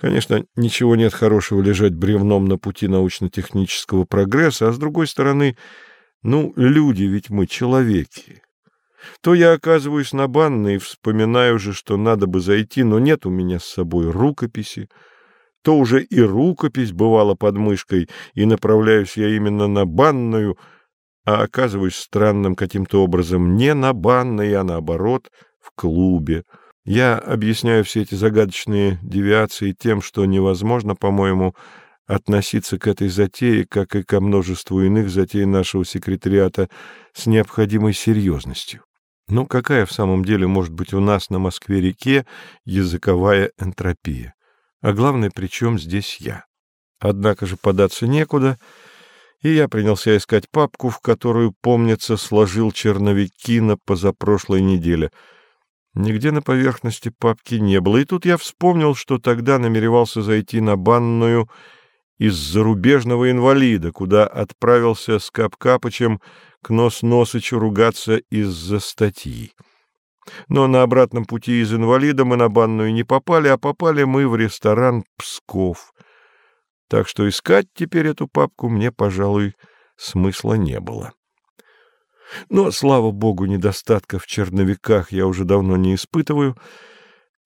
Конечно, ничего нет хорошего лежать бревном на пути научно-технического прогресса, а с другой стороны, ну, люди ведь мы человеки. То я оказываюсь на банной и вспоминаю же, что надо бы зайти, но нет у меня с собой рукописи, то уже и рукопись бывала под мышкой, и направляюсь я именно на банную, а оказываюсь странным каким-то образом не на банной, а наоборот, в клубе. Я объясняю все эти загадочные девиации тем, что невозможно, по-моему, относиться к этой затее, как и ко множеству иных затей нашего секретариата, с необходимой серьезностью. Ну, какая в самом деле может быть у нас на Москве-реке языковая энтропия? А главное, при чем здесь я? Однако же податься некуда, и я принялся искать папку, в которую, помнится, сложил черновики на позапрошлой неделе. Нигде на поверхности папки не было, и тут я вспомнил, что тогда намеревался зайти на банную из зарубежного инвалида, куда отправился с Капкапычем к Нос-Носычу ругаться из-за статьи. Но на обратном пути из инвалида мы на банную не попали, а попали мы в ресторан «Псков». Так что искать теперь эту папку мне, пожалуй, смысла не было. Но, слава богу, недостатков в черновиках я уже давно не испытываю.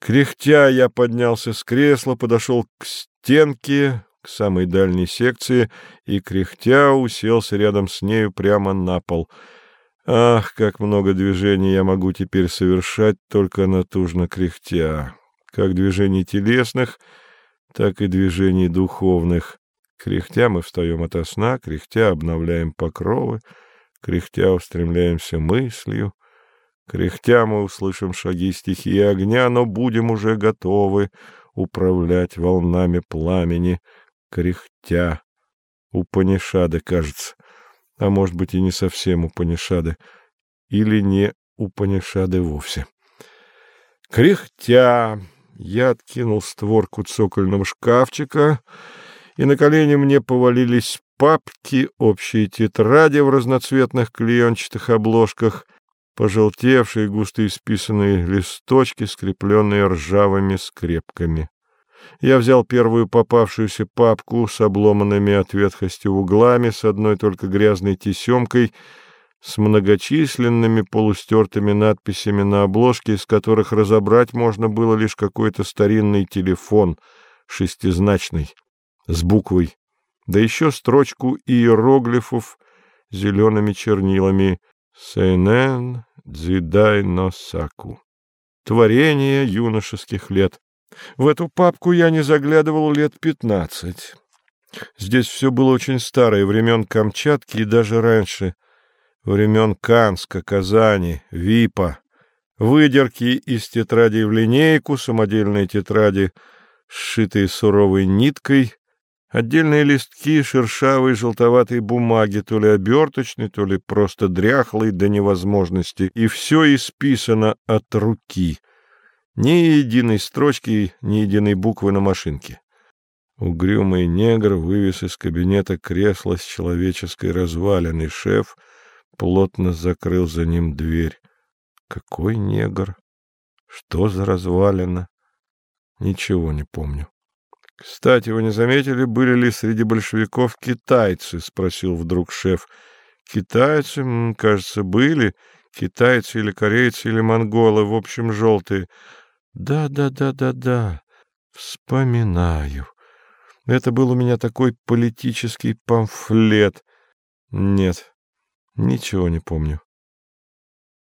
Кряхтя я поднялся с кресла, подошел к стенке, к самой дальней секции, и, кряхтя, уселся рядом с нею прямо на пол — Ах, как много движений я могу теперь совершать, только натужно кряхтя. Как движений телесных, так и движений духовных. Кряхтя мы встаем ото сна, кряхтя обновляем покровы, кряхтя устремляемся мыслью. Кряхтя мы услышим шаги стихии огня, но будем уже готовы управлять волнами пламени. Кряхтя. У Панишады, кажется а может быть и не совсем Упанишады, или не Упанишады вовсе. Кряхтя, я откинул створку цокольного шкафчика, и на колени мне повалились папки, общие тетради в разноцветных клеенчатых обложках, пожелтевшие густо исписанные листочки, скрепленные ржавыми скрепками. Я взял первую попавшуюся папку с обломанными от ветхости углами, с одной только грязной тесемкой, с многочисленными полустертыми надписями на обложке, из которых разобрать можно было лишь какой-то старинный телефон, шестизначный, с буквой, да еще строчку иероглифов зелеными чернилами «Сейнен дзидай носаку». Творение юношеских лет. В эту папку я не заглядывал лет пятнадцать. Здесь все было очень старое, времен Камчатки и даже раньше, времен Канска, Казани, Випа. Выдерки из тетрадей в линейку, самодельные тетради, сшитые суровой ниткой, отдельные листки шершавой желтоватой бумаги, то ли оберточной, то ли просто дряхлой до невозможности, и все исписано от руки — ни единой строчки, ни единой буквы на машинке. Угрюмый негр вывез из кабинета кресло с человеческой развалиной. Шеф плотно закрыл за ним дверь. Какой негр? Что за развалина? Ничего не помню. — Кстати, вы не заметили, были ли среди большевиков китайцы? — спросил вдруг шеф. — Китайцы, кажется, были. Китайцы или корейцы или монголы, в общем, желтые. Да, да, да, да, да. Вспоминаю. Это был у меня такой политический памфлет. Нет, ничего не помню.